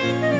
Música